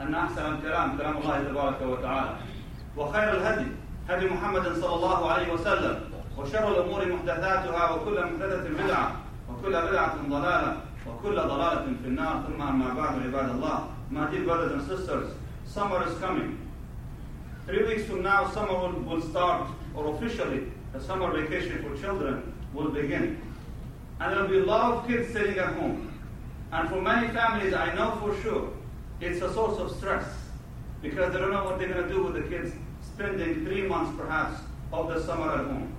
أن أحسن الكلام كلام الله تبارك وتعالى وخير الهدي هدي محمد صلى الله عليه وسلم وشر الأمور محدثاتها وكل محدثة بدعة وكل بدعة ضلالة وكل ضلالة في النار ثم أما بعد عباد الله My dear brothers and sisters, summer is coming. Three weeks from now, summer will, will start, or officially, the summer vacation for children will begin. And there will be a lot of kids sitting at home. And for many families, I know for sure, it's a source of stress because they don't know what they're going to do with the kids spending three months perhaps of the summer at home.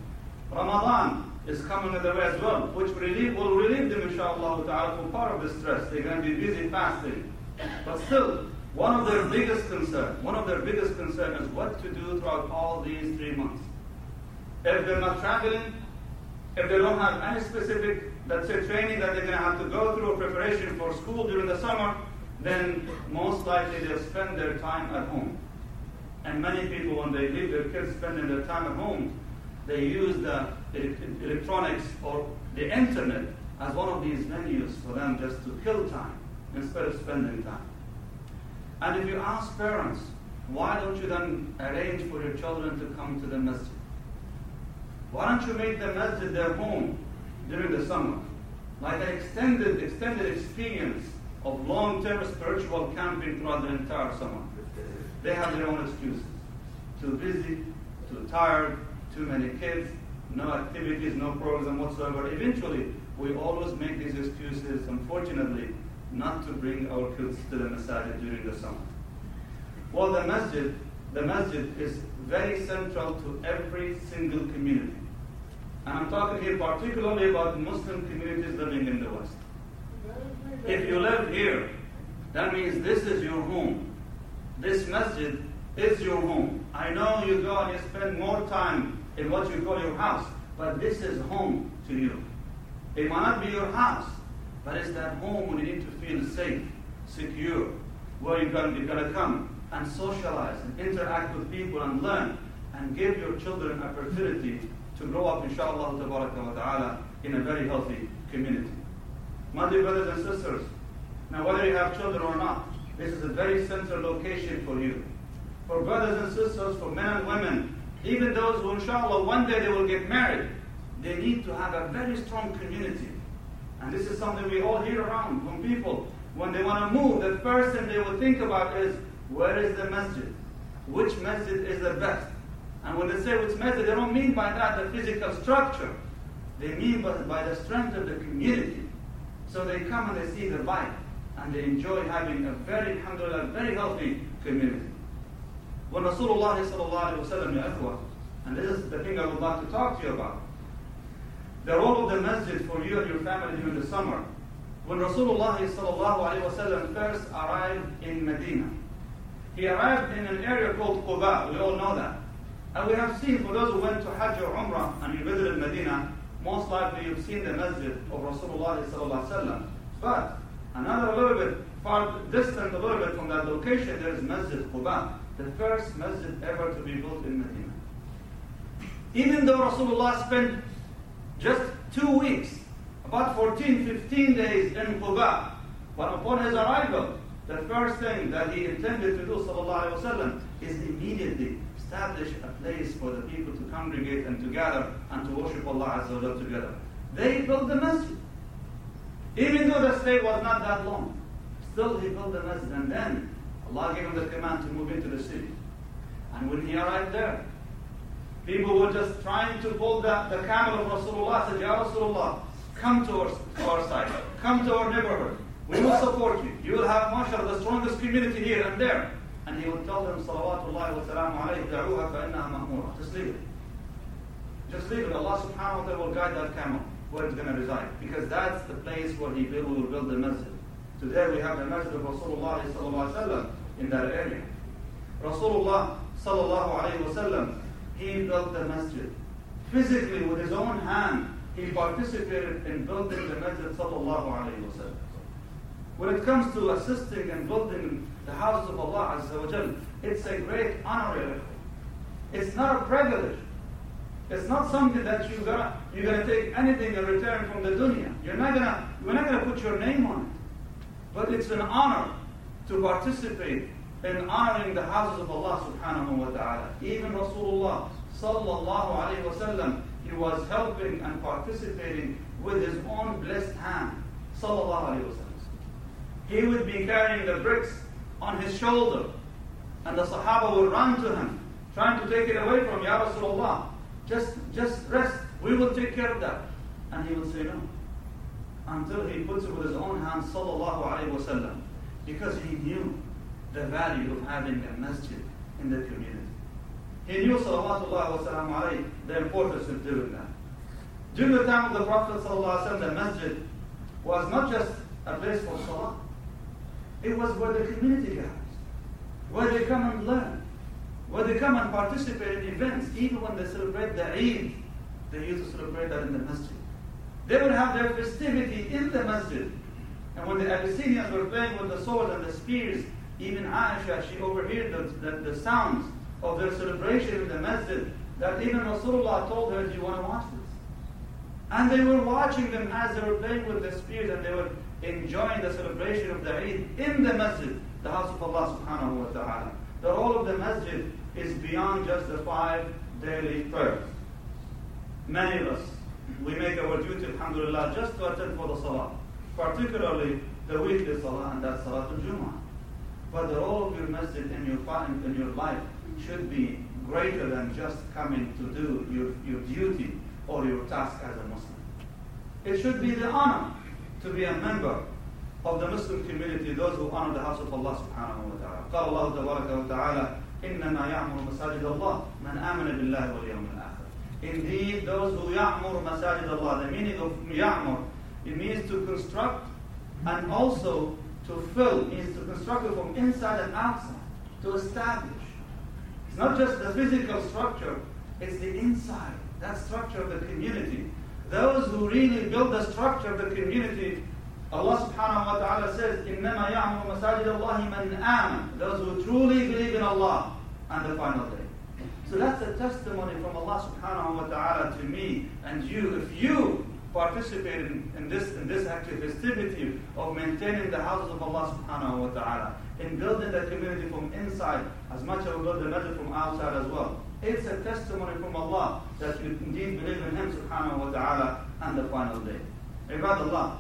Ramadan is coming their way as well, which relieve, will relieve them, inshallah ta'ala, from part of the stress. They're going to be busy fasting. But still, one of their biggest concern, one of their biggest concern is what to do throughout all these three months. If they're not traveling, if they don't have any specific, let's say, training that they're going to have to go through or preparation for school during the summer, then most likely they'll spend their time at home. And many people, when they leave their kids spending their time at home, they use the electronics or the internet as one of these venues for them just to kill time instead of spending time. And if you ask parents, why don't you then arrange for your children to come to the masjid? Why don't you make the masjid their home during the summer? Like an extended, extended experience of long-term spiritual camping throughout the entire summer. They have their own excuses. Too busy, too tired, too many kids, no activities, no program whatsoever. Eventually, we always make these excuses, unfortunately, not to bring our kids to the masjid during the summer. Well, the masjid, the masjid is very central to every single community. And I'm talking here particularly about Muslim communities living in the West. If you live here, that means this is your home. This masjid is your home. I know you go and you spend more time in what you call your house, but this is home to you. It might not be your house, but it's that home where you need to feel safe, secure, where you're going, you're going to come and socialize and interact with people and learn and give your children opportunity to grow up, inshallah, ta'ala, in a very healthy community. My dear brothers and sisters, now whether you have children or not, this is a very central location for you. For brothers and sisters, for men and women, even those who inshallah one day they will get married, they need to have a very strong community. And this is something we all hear around from people. When they want to move, the first thing they will think about is, where is the masjid? Which masjid is the best? And when they say which masjid, they don't mean by that the physical structure. They mean by, by the strength of the community. So they come and they see the light and they enjoy having a very, alhamdulillah, very healthy community. When Rasulullah sallallahu and this is the thing I would like to talk to you about, the role of the masjid for you and your family during the summer. When Rasulullah sallallahu first arrived in Medina, he arrived in an area called Quba. We all know that. And we have seen, for those who went to Hajj or Umrah and you visited Medina, most likely you've seen the masjid of Rasulullah But another little bit far distant, a little bit from that location, there is Masjid Quba, the first masjid ever to be built in Medina. Even though Rasulullah spent just two weeks, about 14, 15 days in Quba, but upon his arrival, the first thing that he intended to do, sallallahu is immediately establish a place for the people to congregate and to gather and to worship Allah Azza wa together. They built the masjid. Even though the stay was not that long, still he built the masjid and then Allah gave him the command to move into the city. And when he arrived there, people were just trying to pull the, the camel of Rasulullah. Said, Ya Rasulullah, come to our, to our side. Come to our neighborhood. We will support you. You will have, mashallah, the strongest community here and there. And he would tell them, salawatullahi wa salamu alayhi, da'uha fa'innaha mahmura. Just leave it. Just leave it. Allah subhanahu wa ta'ala will guide that camel where it's going to reside. Because that's the place where he will, will build the masjid. Today we have the masjid of Rasulullah sallallahu alayhi wa in that area. Rasulullah sallallahu alayhi wa sallam, he built the masjid. Physically, with his own hand, he participated in building the masjid sallallahu alayhi wa sallam. When it comes to assisting and building the houses of Allah Azza wa Jal, it's a great honor. It's not a privilege. It's not something that you're gonna you're gonna take anything in return from the dunya. You're not gonna you're not gonna put your name on it. But it's an honor to participate in honoring the houses of Allah subhanahu wa ta'ala. Even Rasulullah sallallahu alayhi wasallam, he was helping and participating with his own blessed hand. Sallallahu alayhi wa sallam. He would be carrying the bricks on his shoulder. And the Sahaba would run to him, trying to take it away from Ya Rasulullah. Just, just rest. We will take care of that. And he will say no. Until he puts it with his own hands, sallallahu alayhi wasallam. Because he knew the value of having a masjid in the community. He knew, sallallahu wasallam alayhi, the importance of doing that. During the time of the Prophet sallallahu alayhi the masjid was not just a place for salah. It was where the community gathers, where they come and learn, where they come and participate in events, even when they celebrate the Eid, they used to celebrate that in the masjid. They would have their festivity in the masjid. And when the Abyssinians were playing with the swords and the spears, even Aisha, she overheard the, the, the sounds of their celebration in the masjid, that even Rasulullah told her, Do you want to watch this? And they were watching them as they were playing with the spears and they were enjoying the celebration of the Eid in the masjid, the house of Allah subhanahu wa ta'ala. The role of the masjid is beyond just the five daily prayers. Many of us, we make our duty, alhamdulillah, just to attend for the salah, particularly the weekly salah, and that's Salatul Jumu'ah. But the role of your masjid in your, in your life should be greater than just coming to do your, your duty or your task as a Muslim. It should be the honor to be a member of the Muslim community, those who honor the house of Allah subhanahu wa ta'ala. قال الله تبارك وتعالى إنما يعمر مساجد الله من آمن بالله واليوم الآخر. Indeed, those who يعمر مساجد الله, the meaning of يعمر, it means to construct and also to fill, means to construct it from inside and outside, to establish. It's not just the physical structure, it's the inside, that structure of the community. Those who really build the structure of the community Allah subhanahu wa ta'ala says, إِنَّمَا يَعْمُرُ مَسَاجِدَ اللَّهِ مَنْ آمَنَ Those who truly believe in Allah and the final day. So that's a testimony from Allah subhanahu wa ta'ala to me and you. If you participate in, in this in this active festivity of maintaining the houses of Allah subhanahu wa ta'ala, in building the community from inside as much as we build the masjid from outside as well. It's a testimony from Allah that you indeed believe in Him subhanahu wa ta'ala and the final day. Ibadallah,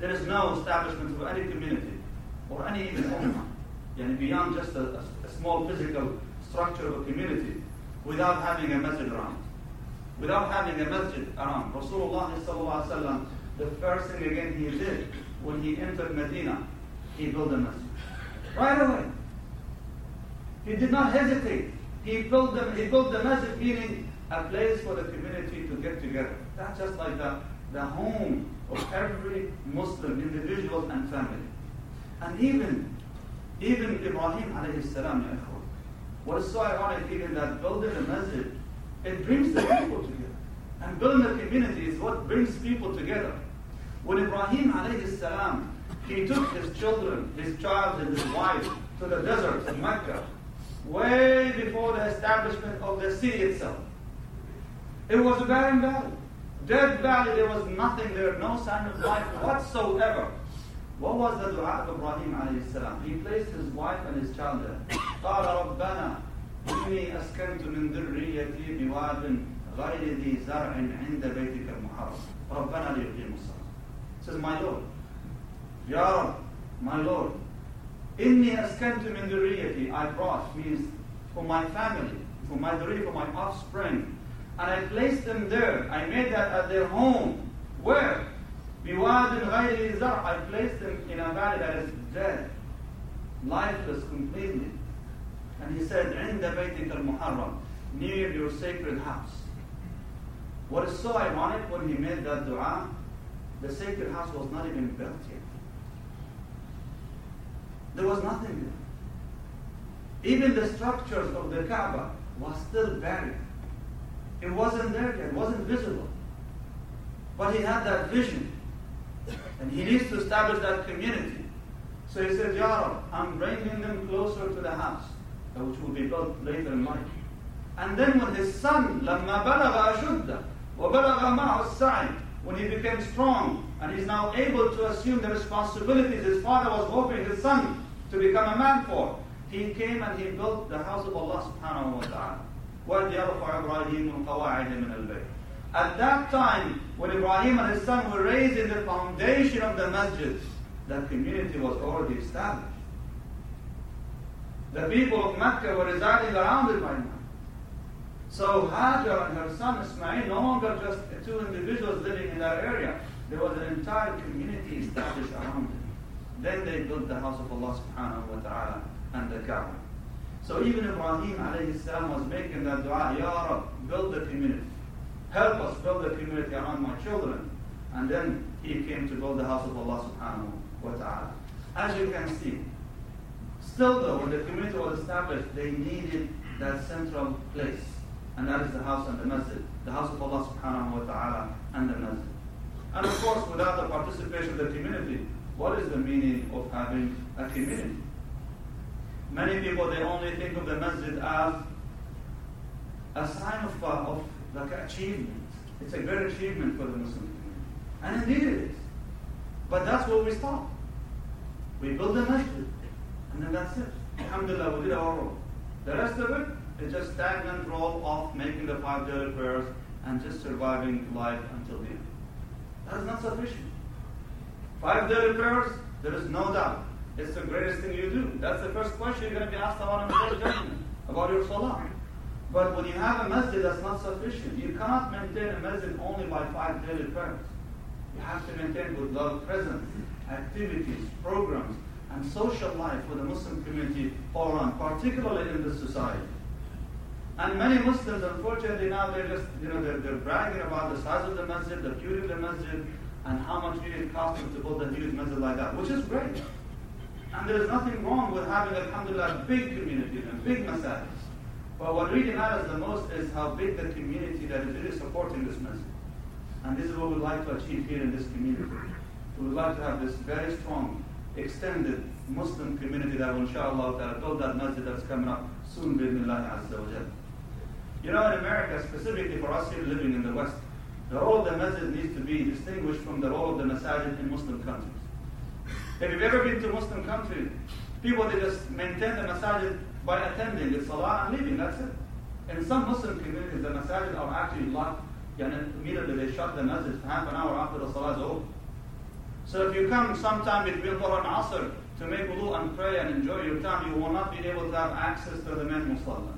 there is no establishment of any community or any even ummah, beyond just a, a, small physical structure of a community, without having a masjid around. Without having a masjid around. Rasulullah the first thing again he did when he entered Medina, he built a masjid. Right away. He did not hesitate. He built them, he built the masjid meaning a place for the community to get together. That's just like the, the home of every Muslim individual and family. And even, even Ibrahim alayhi salam, what is so ironic even that building a masjid, it brings the people together. And building a community is what brings people together. When Ibrahim alayhi salam, he took his children, his child and his wife to the desert of Mecca, way before the establishment of the city itself. It was a barren valley. Dead valley, there was nothing there, no sign of life whatsoever. What was the dua of Ibrahim alayhi salam? He placed his wife and his child there. قال ربنا إني أسكنت من ذريتي بواد غير ذي زرع عند بيتك المحرم ربنا ليقيموا الصلاة. Says, my Lord, Ya Rab, my Lord, إني أسكنت من ذريتي I brought means for my family, for my ذرية, for my offspring. And I placed them there. I made that at their home. Where? بواد غير زرع. I placed them in a valley that is dead, lifeless completely. And he said, عند بيتك المحرم, near your sacred house. What is so ironic when he made that dua, the sacred house was not even built yet. There was nothing there. Even the structures of the Kaaba was still buried. It wasn't there yet, it wasn't visible. But he had that vision. And he needs to establish that community. So he said, Ya Rab, I'm bringing them closer to the house, which will be built later in life. And then when his son, لما بلغ أشده وبلغ معه السعي, when he became strong and he's now able to assume the responsibilities his father was hoping his son to become a man for, he came and he built the house of Allah subhanahu wa ta'ala. At that time, when Ibrahim and his son were raising the foundation of the masjid, the community was already established. The people of Mecca were residing around it by now. So Hajar and her son Ismail no longer just two individuals living in that area. There was an entire community established around them. Then they built the house of Allah subhanahu wa ta'ala and the Kaaba. So even Ibrahim alayhi salam was making that dua, Ya Rab, build the community. Help us build the community around my children. And then he came to build the house of Allah subhanahu wa ta'ala. As you can see, still though, when the community was established, they needed that central place. And that is the house and the masjid. The house of Allah subhanahu wa ta'ala and the masjid. And of course, without the participation of the community, what is the meaning of having a community? Many people, they only think of the masjid as a sign of, uh, of like achievement. It's a great achievement for the Muslim community. And indeed it is. But that's where we stop. We build a masjid. And then that's it. Alhamdulillah, we did our role. The rest of it is just stagnant role of making the five daily prayers and just surviving life until the end. That is not sufficient. Five daily prayers, there is no doubt. It's the greatest thing you do. That's the first question you're going to be asked about in the judgment, about your salah. But when you have a masjid, that's not sufficient. You cannot maintain a masjid only by five daily prayers. You have to maintain with love presence, activities, programs, and social life for the Muslim community all around, particularly in this society. And many Muslims, unfortunately, now they're just, you know, they're, they're bragging about the size of the masjid, the beauty of the masjid, and how much it costs them to build a huge masjid like that, which is great. And there is nothing wrong with having, alhamdulillah, big community and big masajid. But what really matters the most is how big the community that is really supporting this masjid. And this is what we'd like to achieve here in this community. We would like to have this very strong, extended Muslim community that will, inshallah, build that masjid that's coming up soon, bi'idhnillah azza wa You know, in America, specifically for us here living in the West, the role of the masjid needs to be distinguished from the role of the masajid in Muslim countries. If you've ever been to a Muslim country, people they just maintain the masajid by attending the salah and leaving, that's it. In some Muslim communities, the masajid are actually locked, and immediately they shut the masjid half an hour after the salah is over. So if you come sometime between Dhuhr and Asr to make wudu and pray and enjoy your time, you will not be able to have access to the main musalla.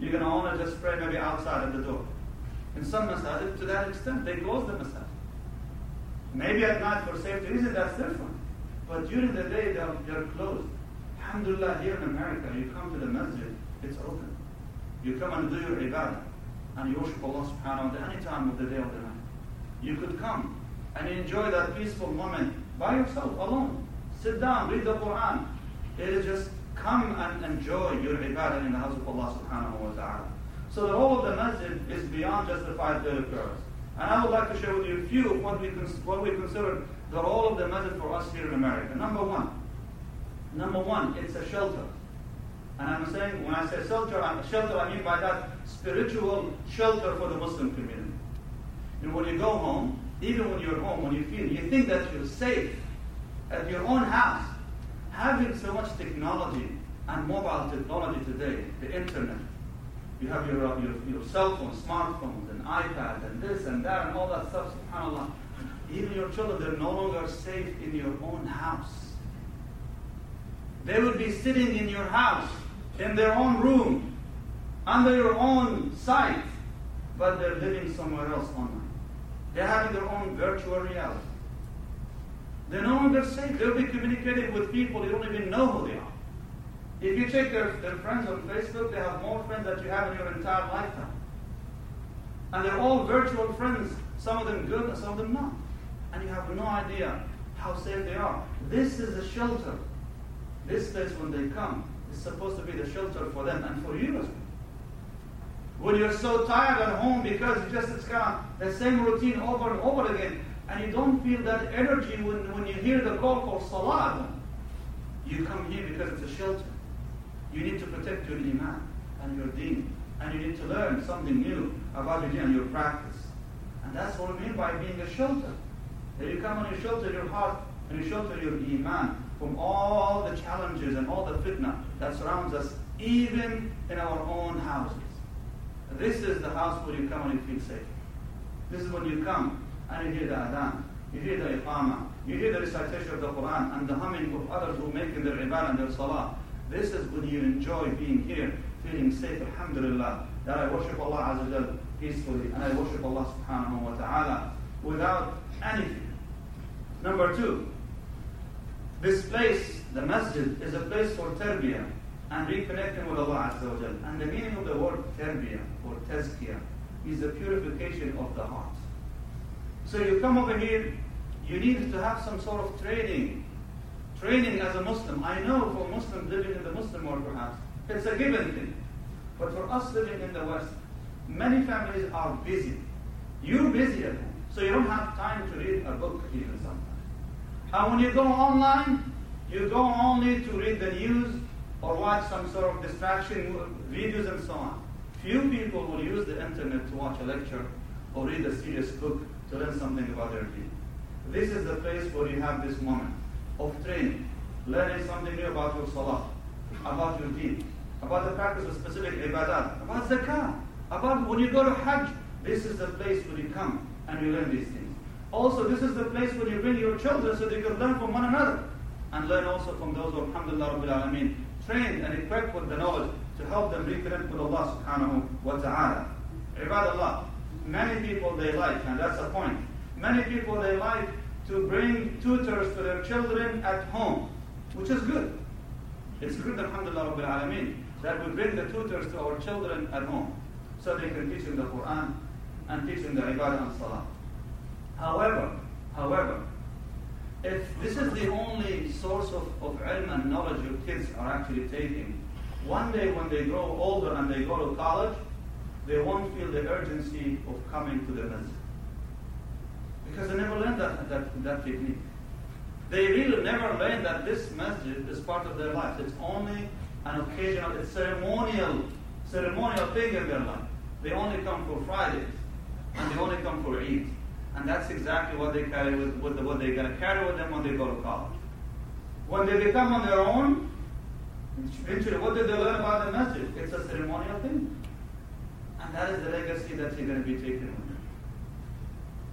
Going to only just pray maybe outside at the door. In some masajid, to that extent, they close the masajid. Maybe at night for safety reasons, that's different. But during the day, they're, they're closed. Alhamdulillah, here in America, you come to the masjid, it's open. You come and do your ibadah, and you worship Allah subhanahu wa ta'ala any time of the day or the night. You could come and enjoy that peaceful moment by yourself, alone. Sit down, read the Quran. It is just come and enjoy your ibadah in the house of Allah subhanahu wa ta'ala. So the role of the masjid is beyond just the five daily prayers. And I would like to share with you a few of what we, what we consider the role of the masjid for us here in America. Number one, number one, it's a shelter. And I'm saying, when I say shelter, shelter, I mean by that spiritual shelter for the Muslim community. And when you go home, even when you're home, when you feel, you think that you're safe at your own house, having so much technology and mobile technology today, the internet, you have your, uh, your, your cell phone, smartphones, and iPad, and this and that, and all that stuff, subhanAllah. Even your children, they're no longer safe in your own house. They would be sitting in your house, in their own room, under your own sight, but they're living somewhere else online. They're having their own virtual reality. They're no longer safe. They'll be communicating with people you don't even know who they are. If you check their, their friends on Facebook, they have more friends than you have in your entire lifetime. And they're all virtual friends, some of them good and some of them not. And you have no idea how safe they are. This is a shelter. This place, when they come, is supposed to be the shelter for them and for you as well. When you're so tired at home because it's just it's kind of the same routine over and over again, and you don't feel that energy when, when you hear the call for salah, you come here because it's a shelter. You need to protect your iman and your deen, and you need to learn something new about your deen and your practice. And that's what we mean by being a shelter. That you come and you shelter your heart and you shelter your iman from all the challenges and all the fitna that surrounds us, even in our own houses. This is the house where you come and you feel safe. This is when you come and you hear the adhan, you hear the iqamah, you hear the recitation of the Quran and the humming of others who make their ibadah and their salah. This is when you enjoy being here, feeling safe, alhamdulillah, that I worship Allah Azza wa peacefully and I worship Allah subhanahu wa ta'ala without anything. Number two, this place, the masjid, is a place for tarbiyah and reconnecting with Allah Azza wa And the meaning of the word tarbiyah or tazkiyah is the purification of the heart. So you come over here, you need to have some sort of training. Training as a Muslim. I know for Muslims living in the Muslim world perhaps, it's a given thing. But for us living in the West, many families are busy. You're busy at home, so you don't have time to read a book even sometimes. And when you go online, you go only to read the news or watch some sort of distraction videos and so on. Few people will use the internet to watch a lecture or read a serious book to learn something about their deen. This is the place where you have this moment of training, learning something new about your salah, about your deen, about the practice of specific ibadat, about zakah, about when you go to hajj. This is the place where you come and you learn these things. Also, this is the place where you bring your children so they can learn from one another and learn also from those who, alhamdulillah, rabbil alameen, trained and equipped with the knowledge to help them reconnect with Allah subhanahu wa ta'ala. Ibadallah, many people they like, and that's the point, many people they like to bring tutors to their children at home, which is good. It's good, alhamdulillah, rabbil alameen, that we bring the tutors to our children at home so they can teach them the Quran and teach them the ibadah and salah. However, however, if this is the only source of, of ilm and knowledge your kids are actually taking, one day when they grow older and they go to college, they won't feel the urgency of coming to the masjid. Because they never learned that, that, that technique. They really never learned that this masjid is part of their life. It's only an occasional, it's ceremonial, ceremonial thing in their life. They only come for Fridays, and they only come for Eid. And that's exactly what they carry with, with the, what they're going to carry with them when they go to college. When they become on their own, eventually, what did they learn about the masjid? It's a ceremonial thing. And that is the legacy that you're going to be taking.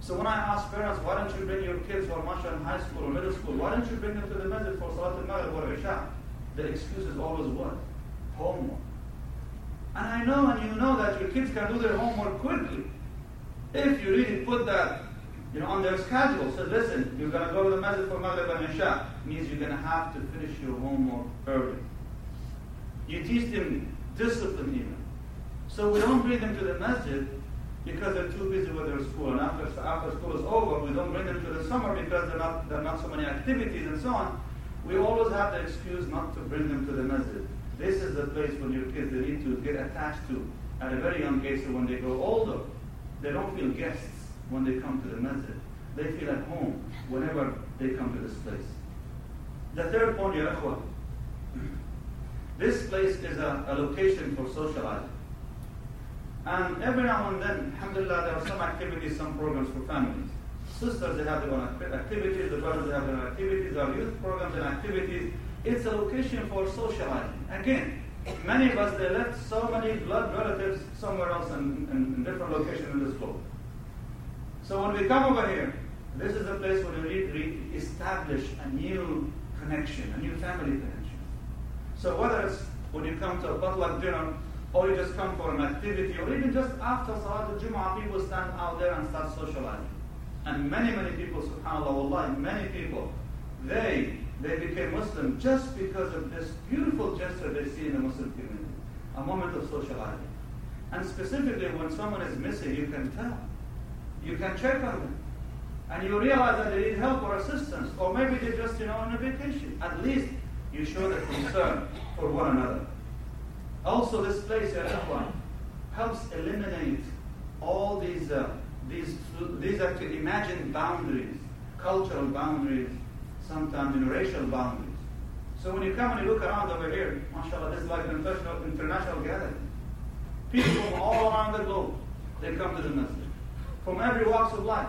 So when I ask parents, why don't you bring your kids are mashallah in high school or middle school, why don't you bring them to the masjid for Salat al-Maghrib or Isha? The excuse is always what? Homework. And I know and you know that your kids can do their homework quickly. If you really put that you know, on their schedule, so listen, you're going to go to the masjid for Maghrib and Isha, means you're going to have to finish your homework early. You teach them discipline even. So we don't bring them to the masjid because they're too busy with their school. And after, after school is over, we don't bring them to the summer because there are, not, there are not so many activities and so on. We always have the excuse not to bring them to the masjid. This is the place when your kids they need to get attached to at a very young age so when they grow older, they don't feel guests when they come to the masjid. They feel at home whenever they come to this place. The third point, Ya this place is a, a location for socializing. And every now and then, alhamdulillah, there are some activities, some programs for families. Sisters, they have their own activities, the brothers, they have their own activities, are youth programs and activities. It's a location for socializing. Again, many of us, they left so many blood relatives somewhere else in, in, in different locations in this globe. So when we come over here, this is a place where we re- establish a new connection, a new family connection. So whether it's when you come to a potluck dinner, or you just come for an activity, or even just after Salat al-Jum'ah, people stand out there and start socializing. And many, many people, subhanAllah, many people, they, they became Muslim just because of this beautiful gesture they see in the Muslim community. A moment of socializing. And specifically when someone is missing, you can tell. You can check on them. And you realize that they need help or assistance. Or maybe they're just, you know, on a vacation. At least you show the concern for one another. Also, this place, Ya helps eliminate all these, uh, these, these actually imagined boundaries, cultural boundaries, sometimes you know, racial boundaries. So when you come and you look around over here, mashallah, this is like an international, international gathering. People from all around the globe, they come to the masjid. From every walks of life,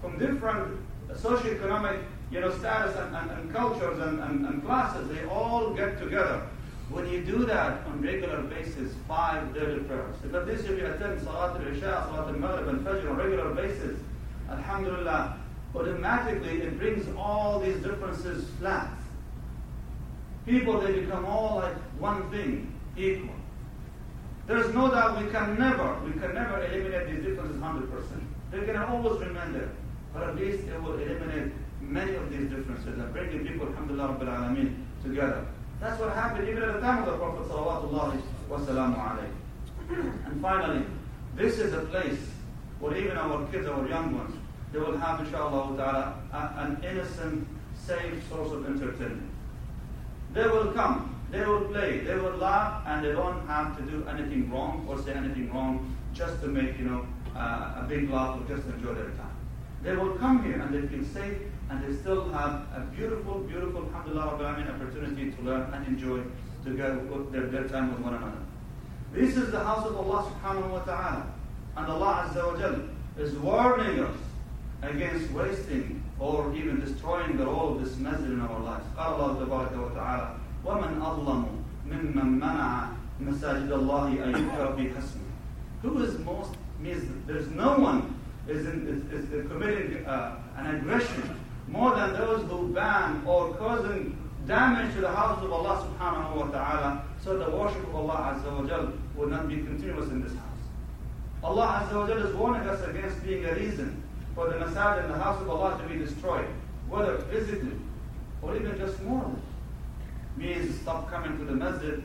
from different socioeconomic you know, status and, and, and cultures and, and, and classes, they all get together when you do that on regular basis, five daily prayers, because this if you attend Salat al-Isha, Salat al-Maghrib and Fajr on regular basis, Alhamdulillah, automatically it brings all these differences flat. People, they become all like one thing, equal. There's no doubt we can never, we can never eliminate these differences 100%. They can always remain there. But at least it will eliminate many of these differences and bring the people, alhamdulillah, Rabbil Alameen, together. That's what happened even at the time of the Prophet sallallahu And finally, this is a place where even our kids, our young ones, they will have, inshallah ta'ala, an innocent, safe source of entertainment. They will come, they will play, they will laugh, and they don't have to do anything wrong or say anything wrong just to make, you know, uh, a big laugh or just enjoy their time. They will come here and they feel safe and they still have a beautiful, beautiful, alhamdulillah, opportunity to learn and enjoy together their, their time with one another. This is the house of Allah subhanahu wa ta'ala. And Allah Azza wa Jal is warning us against wasting or even destroying the role of this masjid in our lives. قال الله تبارك وتعالى ومن أظلم ممن منع مساجد الله أن يذكر في حسنه Who is most means there's no one is, in, is, is committing uh, an aggression more than those who ban or causing damage to the house of Allah subhanahu wa ta'ala, so the worship of Allah Azza wa Jal will not be continuous in this house. Allah Azza wa Jal is warning us against being a reason for the masjid and the house of Allah to be destroyed, whether physically or even just morally. Means stop coming to the masjid,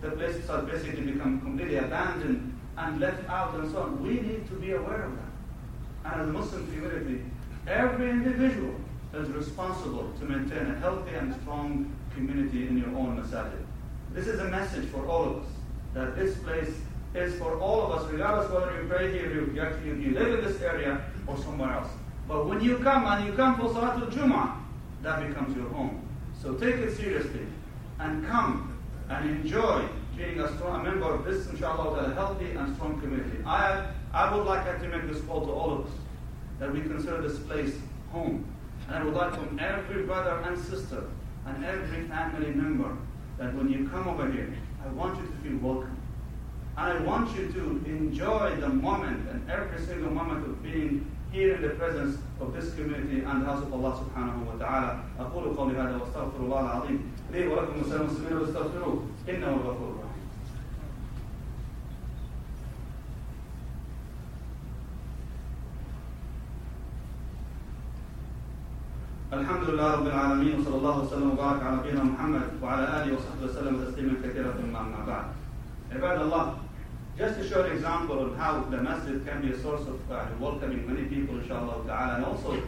the places have basically become completely abandoned and left out and so on. We need to be aware of that. And as Muslim community, every individual is responsible to maintain a healthy and strong community in your own masajid. This is a message for all of us, that this place is for all of us, regardless whether you pray here, you, actually, you live in this area, or somewhere else. But when you come and you come for Salatul Jum'ah, that becomes your home. So take it seriously and come and enjoy being a strong a member of this, inshallah, a healthy and strong community. I, I would like to make this call to all of us that we consider this place home. And I would like from every brother and sister and every family member that when you come over here, I want you to feel welcome. And I want you to enjoy the moment and every single moment of being here in the presence of this community and the house of Allah subhanahu wa ta'ala. أقول قولي هذا واستغفر الله العظيم لي ولكم وسائر المسلمين واستغفروه إنه الغفور الرحيم. لله رب العالمين وصلى الله وسلم وبارك على نبينا محمد وعلى اله وصحبه وسلم تسليما كثيرا ثم اما بعد. عباد الله, just to show an example of how the masjid can be a source of uh, welcoming many people, inshallah ta'ala, and also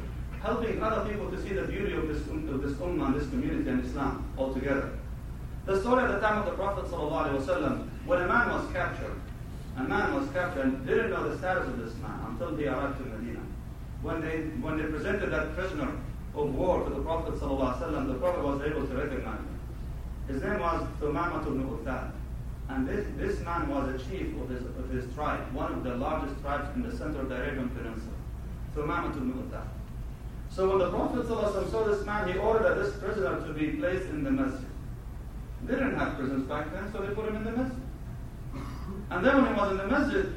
helping other people to see the beauty of this, of this ummah, this community and Islam altogether. The story at the time of the Prophet وسلم, when a man was captured, a man was captured and didn't know the status of this man until he arrived to Medina. When they, when they presented that prisoner from war to the Prophet ﷺ, the Prophet was able to recognize him. His name was Thumamah ibn Uthal. And this, this man was a chief of his, of his tribe, one of the largest tribes in the center of the Arabian Peninsula, Thumamah ibn Uthal. So when the Prophet ﷺ saw this man, he ordered this prisoner to be placed in the masjid. They didn't have prisons back then, so they put him in the masjid. And then when he was in the masjid,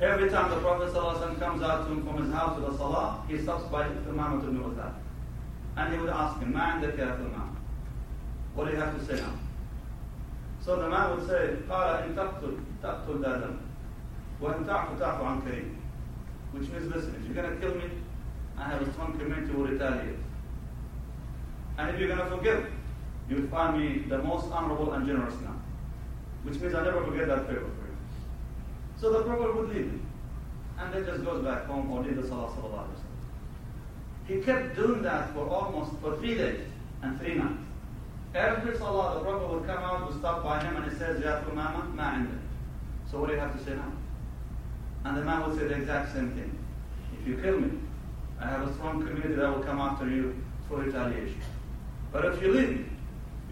every time the Prophet ﷺ comes out to him from his house with the salah, he stops by Thumamah ibn Uthal. And he would ask him, Man the Imam. What do you have to say now? So the man would say, قال إن تقتل تقتل ذا ذنب وإن تعفو تعفو عن كريم which means listen, if you're going to kill me, I have a strong community who will retaliate. And if you're going to forgive, you'll find me the most honorable and generous now. Which means I never forget that favor for you. So the Prophet would leave him. And then just goes back home or leave the Salah Sallallahu Alaihi Wasallam. He kept doing that for almost for three days and three nights. Every Salah, the Prophet would come out, would stop by him, and he says, Ya Tumama, ma So what do you have to say now? And the man would say the exact same thing. If you kill me, I have a strong community that will come after you for retaliation. But if you leave me,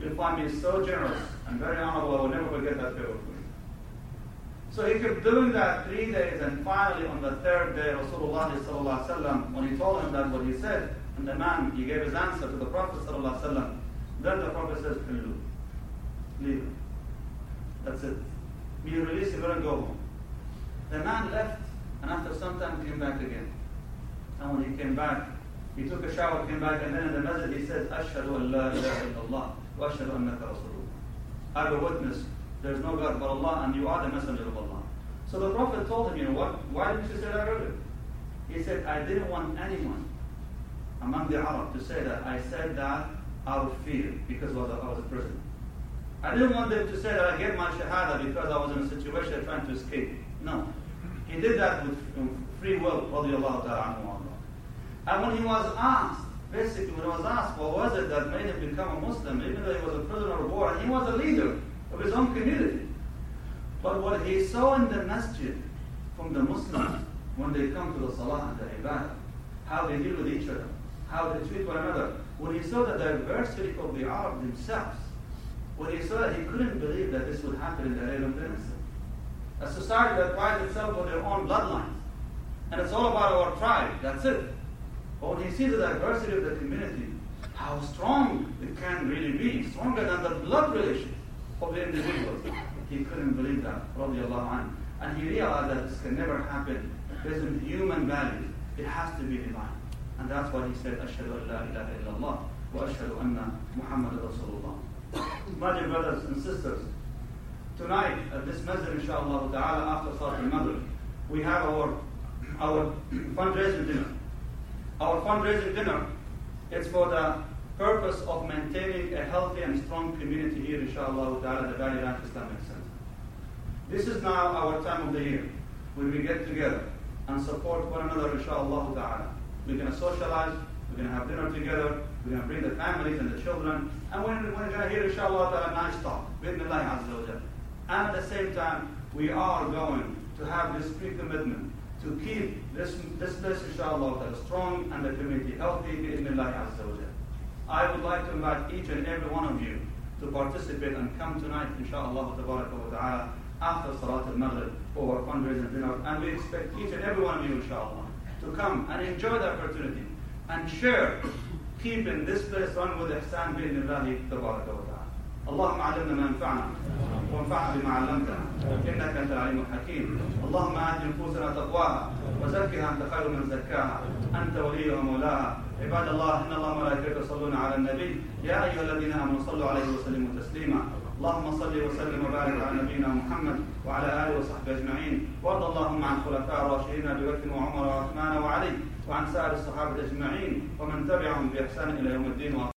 you'll find me so generous and very honorable, I will never forget that favor. So he kept doing that three days, and finally on the third day, Rasulullah sallallahu when he told him that what he said, and the man, he gave his answer to the Prophet sallallahu then the Prophet says, leave him. That's it. You release him and go home. The man left, and after some time came back again. And when he came back, he took a shower, came back, and then in the masjid he said, Ashhadu an la ilaha illallah, wa ashhadu annaka rasulullah. I have a witness, there's no God but Allah, and you are the messenger of Allah. So the Prophet told him, you know what, why didn't you say that earlier? He said, I didn't want anyone among the Arab to say that I said that out of fear because I was a, I was a prisoner. I didn't want them to say that I gave my shahada because I was in a situation trying to escape. No. He did that with free will, ta'ala And when he was asked, basically when he was asked, what was it that made him become a Muslim, even though he was a prisoner of war, and he was a leader of his own community. But what he saw in the masjid from the Muslims when they come to the salah and the ibadah, how they deal with each other, how they treat one another, when he saw the diversity of the Arab themselves, when he saw that he couldn't believe that this would happen in the Arabian Peninsula a society that prides itself on their own bloodlines. And it's all about our tribe, that's it. But when he sees the diversity of the community, how strong it can really be, stronger than the blood relations of the individuals, he couldn't believe that, And he realized that this can never happen based on human values. It has to be divine. And that's why he said, Ashhadu an la ilaha illallah wa ashhadu anna Muhammad Rasulullah. My dear brothers and sisters, tonight at this masjid, inshallah ta'ala, after Salat al-Maghrib, we have our, our fundraising dinner. Our fundraising dinner is for the purpose of maintaining a healthy and strong community here, inshallah ta'ala, the Valley Ranch Islamic Center. This is now our time of the year when we get together and support one another, inshallah ta'ala. We're going to socialize, we're going to have dinner together, we're going to bring the families and the children, and we're, we're going to hear, inshallah ta'ala, nice talk. Bismillah azza wa and at the same time, we are going to have this pre-commitment to keep this, this place, inshallah, strong and the community healthy, bi'idhnillah azza wa I would like to invite each and every one of you to participate and come tonight, inshallah, ta'ala, after Salat al-Maghrib for our fundraising dinner. And we expect each and every one of you, inshallah, to come and enjoy the opportunity and share keeping this place run with ihsan bi'idhnillah ta'ala. اللهم علمنا ما ينفعنا وانفعنا بما علمتنا انك انت العليم الحكيم اللهم ات نفوسنا تقواها وزكها انت خير من زكاها انت وليها ومولاها عباد الله إن الله وملائكته يصلون على النبي. يا أيها الذين آمنوا صلوا عليه وسلموا تسليما. اللهم صل وسلم وبارك على نبينا محمد وعلى آله وصحبه أجمعين. وارض اللهم عن خلفاء الراشدين أبي بكر وعمر وعثمان وعلي وعن سائر الصحابة أجمعين. ومن تبعهم بإحسان إلى يوم الدين.